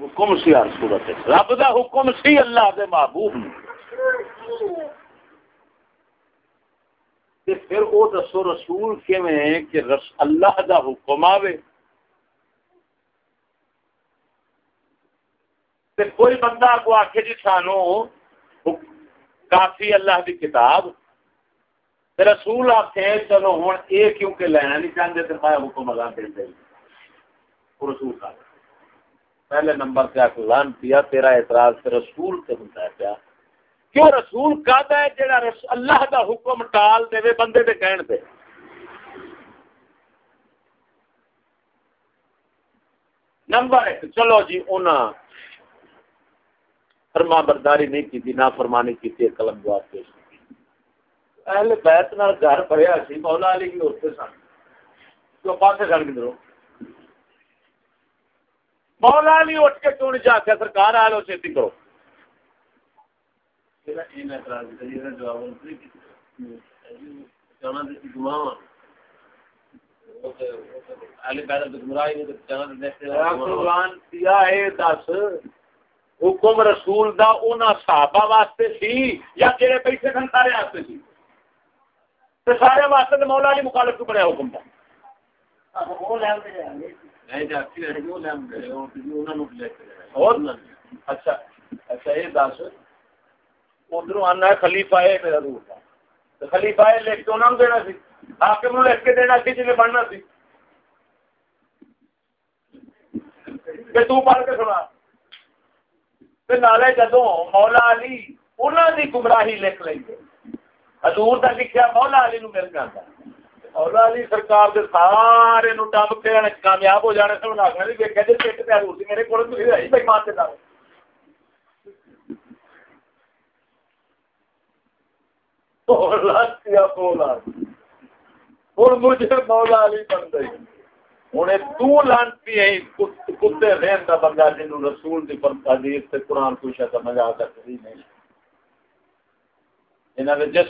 حکم سی ہر صورت رب دا حکم سی اللہ دے محبوب۔ پھر وہ دسو رسول کیویں کہ رس، اللہ دا حکم آوے۔ کوئی بندہ کو آخ جی سانو کافی اللہ کی کتاب۔ رسول آخے چلو ہوں یہ کیونکہ لینا نہیں چاہتے تو میں حکم اگا دے دے۔ رسول کا پہلے نمبر سے آپ لان پیا تیرا اعتراض سے رسول سے بنتا ہے پیا کیوں رسول کہتا ہے جڑا اللہ کا حکم ٹال دے بندے دے کہن دے؟ نمبر ایک، چلو جی انہاں فرما برداری نہیں کی نہ فرمانی کی تھی قلم جواب پیش اہل بیت نال گھر بھریا سی، مولا علی بھی اتنے سن۔ تو پاسے سن کدھر مولا علی اٹھ کے کیوں نہیں چاہتے سرکار آ لو چیتی کرو دس۔ حکم رسول دا اونا صحابہ واسطے سی یا جڑے بیٹھے سن سارے واسطے سی۔ تے سارے واسطے مولا علی مخالف کو بنیا حکم دا؟ اچھا اچھا یہ دس ادھر آنا ہے خلیفہ ہے میرا دور کا خلیفہ ہے لکھ کے انہوں دینا سی؟ حاکم نو لکھ کے دینا سی جنہیں بننا سی. کہ تو پڑھ کے سنا. نالے جدو مولا علی انہوں نے گمراہی لکھ لیں گے حضور کا لکھا مولا علی نو مل جاتا مولا علی سرکار کے سارے نو ڈب کے کامیاب ہو جانے سے آخر بھی دیکھا جی پیٹ پہ حضور سی، میرے کو بھائی مان کے دار مجھے مولا علی بن گئی۔ ہوں تانتی کتے رہن کا بندہ جن رسول کی حدیث سے قرآن کچھ سمجھ آ سکتی نہیں۔ جس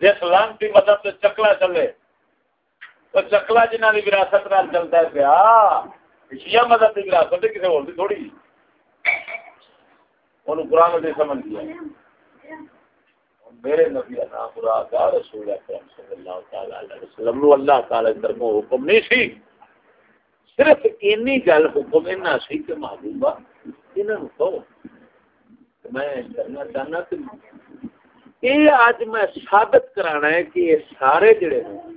جس لانتی مدد سے چکلا چلے۔ تو چکلا جنہ کی وراثت نال چلتا ہے پیا شیا مدد کی وراثت کسی اور تھوڑی۔ ان قرآن نہیں سمجھ گیا میرے نبی نام مراد رسول اکرم صلی اللہ تعالی علیہ وسلم نو اللہ تعالی طرف حکم نہیں سی۔ صرف اینی گل حکم اینا سی کہ محبوبہ انہوں کہو۔ میں کرنا چاہنا کہ یہ آج میں ثابت کرانا ہے کہ یہ سارے جڑے ہیں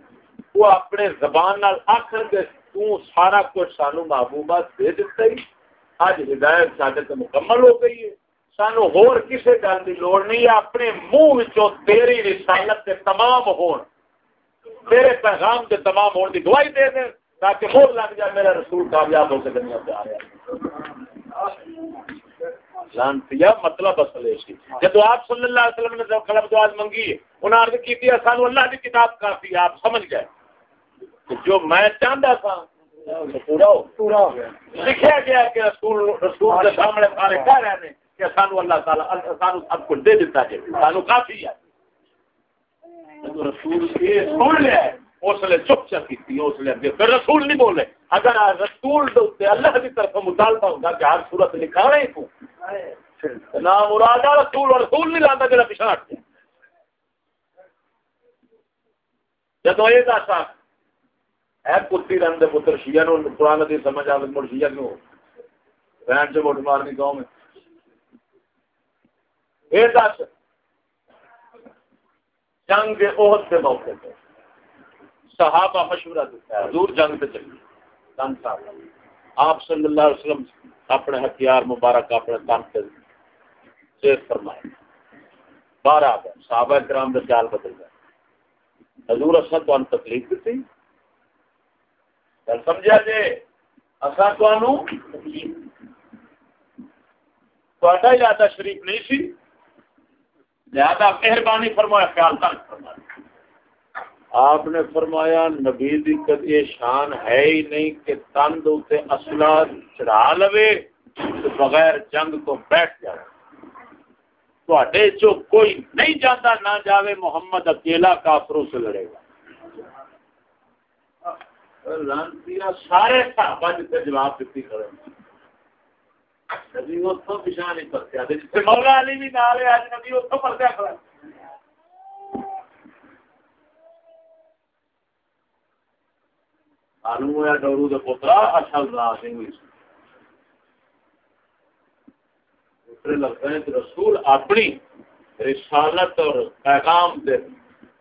وہ اپنے زبان نال آخر کے تو سارا کچھ سانو محبوبہ دے دیتا ہی۔ آج ہدایت سارے تو مکمل ہو گئی ہے۔ سانو ہور کسے گل کی لوڑ نہیں، اپنے منہ تیری رسالت کے تمام ہون۔ تیرے پیغام کے تمام ہون کی گواہی دے دیں تاکہ مور لگ جائے میرا رسول کامیاب ہو کے دنیا پہ آ رہا لانتیا مطلب اصل ہے جب آپ صلی اللہ علیہ وسلم نے قلم دعا منگی انہوں نے عرض کی تھی سانو اللہ کی کتاب کافی، آپ سمجھ گئے۔ جو میں چاہتا تھا لکھا گیا۔ کہ رسول رسول کے سامنے سارے کہہ رہے ہیں کہ سانو اللہ تعالیٰ سانو سب کچھ دے دیتا ہے۔ سانو کافی ہے۔ رسول یہ سن لیا ہے اس لیے چپ چپ کی اس لیے پھر رسول نہیں بولے۔ اگر رسول اللہ کی طرف مطالبہ ہوگا کہ ہر صورت لکھا رہے تو نہ رسول رسول نہیں لاتا جا پیچھا ہٹ جب یہ دس ہے کتی رن دے پتر، شیعہ نو، قرآن کی سمجھ آ مڑ شیعہ کیوں رہن سے ووٹ مارنی گاؤں میں یہ دس، جنگ عہد کے موقع پہ صحابہ مشورہ دیتا ہے، حضور جنگ سے چلیے تن صاحب آپ صلی اللہ علیہ وسلم اپنے ہتھیار مبارک اپنے تن سے سیف فرمائے۔ بارہ صحابہ کرام کے خیال بدل گئے۔ حضور اصل تو تکلیف دیتی گل سمجھا جی اصل تو شریف نہیں سی۔ لہذا مہربانی فرمایا، خیال تک فرمایا۔ آپ نے فرمایا، نبی دی کدی شان ہے ہی نہیں کہ تند اسے اصلہ چڑھا لوے تو بغیر جنگ تو بیٹھ جائے۔ تو کوئی نہیں جاتا نہ جاوے محمد اکیلا کافروں سے لڑے گا۔ لانتی سارے صحابہ جتنے جواب دیتی کرے۔ نبی اتوں پچھا نہیں پرتیا مولا علی بھی نال ہے اج نبی اتوں پرتیا کھڑا معلوم ہوا ڈورو کا پوترا اصل رات نہیں ہوئی۔ لگتا ہے رسول اپنی رسالت اور پیغام دے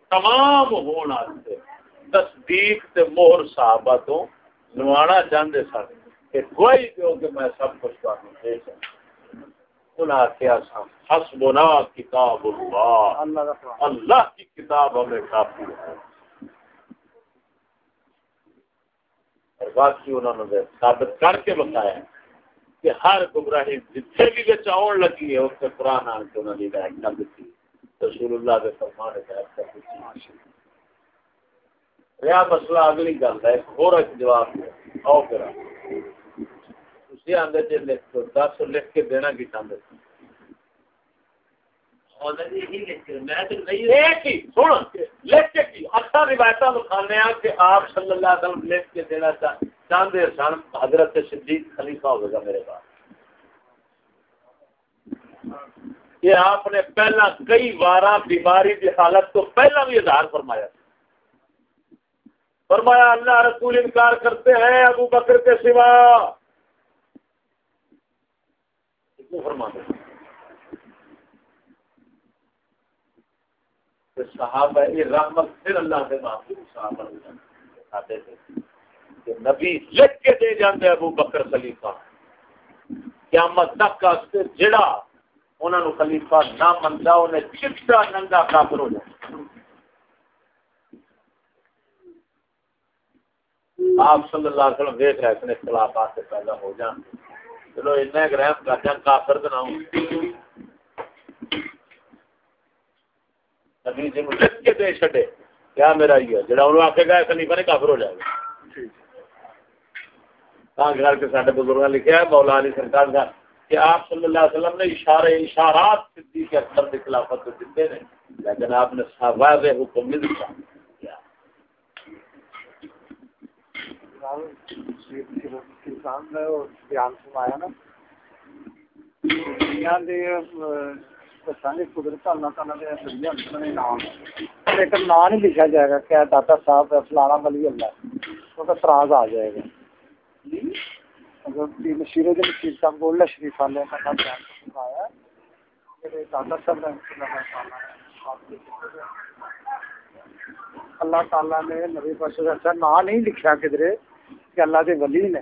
تمام ہونے تصدیق تے مہر صحابہ تو لوانا چاہتے سن کہ کوئی دو کہ میں سب کچھ تمہیں دے انہاں سب حسبنا کتاب اللہ۔ اللہ کی کتاب ہمیں کافی ہے۔ اور باقی انہوں نے ثابت کر کے بتایا کہ ہر گمراہی جتنے بھی بچ آن لگی ہے اس سے قرآن آن کے انہوں نے ہدایت نہ دیتی رسول اللہ کے فرمان ہدایت کر دیتی رہا مسئلہ اگلی گل ہے ایک جواب آؤ پھر۔ اسی آندے جی لکھ دس لکھ کے دینا کی چاہتے آپ صلی اللہ علیہ وسلم لکھ کے دینا چاہتے سن حضرت صدیق خلیفہ ہوگا میرے پاس۔ یہ آپ نے پہلا کئی بار بیماری کی حالت تو پہلا بھی اظہار فرمایا۔ فرمایا، اللہ رسول انکار کرتے ہیں ابو بکر کے سوا۔ فرماتے صحابہ یہ رحمت پھر اللہ سے معافی صحابہ دکھاتے تھے کہ نبی لکھ کے دے جاندے ابو بکر خلیفہ۔ قیامت تک کا جڑا انہوں نے خلیفہ نہ منتا انہیں چٹا ننگا کافر ہو جائے آپ صلی اللہ علیہ وسلم دیکھ رہے ہیں اختلافات سے پیدا ہو جان چلو اتنا گرہم کر جان کافر تو نہ ہوں۔ نبی جی لکھ کے دے چھڈے۔ کیا میرا یہ جڑا انہوں آکے گا خلیفہ نے کافر ہو جائے گا۔ کہاں کے سارے بزرگ لکھا ہے مولا علی سرکار کا کہ آپ صلی اللہ علیہ وسلم نے اشارے اشارات صدیق اکبر کے خلافت کو دیتے ہیں لیکن آپ نے واضح حکم نہیں دیا بیان نا۔ قدرت، اللہ تعالیٰ لیکن نام نہیں لکھا جائے گا صاحب فلانا ولی اللہ۔ تو اعتراض آ جائے گا۔ مشیر مشیر صاحب شریف والے کا بیان میرے دادا صاحب اللہ تعالیٰ نے نبی پرشد اچھا نام نہیں لکھا کدھر۔ کہ اللہ کے ولی نے۔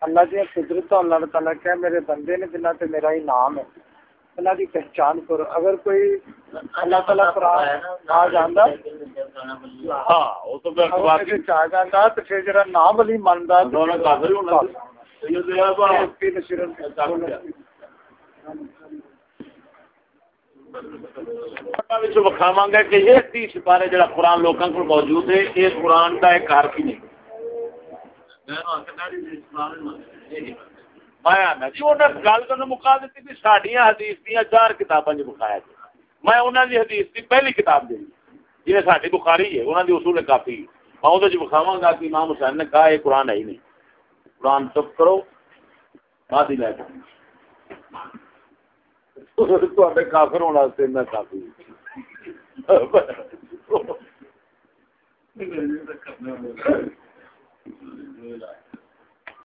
اللہ کی قدرت اللہ تعالیٰ کیا میرے بندے نے جنہ سے میرا ہی نام ہے۔ اللہ کی پہچان کرو۔ اگر کوئی اللہ تعالیٰ آ جانا چاہ جانا تو پھر جا نام ولی منتا وکھاوا گا کہ یہ تیس بارے جڑا قرآن لوگوں کو موجود ہے یہ قرآن کا ایک حرف ہی نہیں۔ گل تو مکا دیتی سڈیا حدیث دیا چار مکایا جی میں انہوں کی حدیث کی پہلی کتاب دے جی ساری بخاری ہے انہوں کی اصول کافی میں وہ بخاوا گا کہ امام حسین نے کہا یہ قرآن ہے ہی نہیں۔ قرآن چپ کرو بعد ہی لے کافر ہونے میں کافی Alhamdulillah.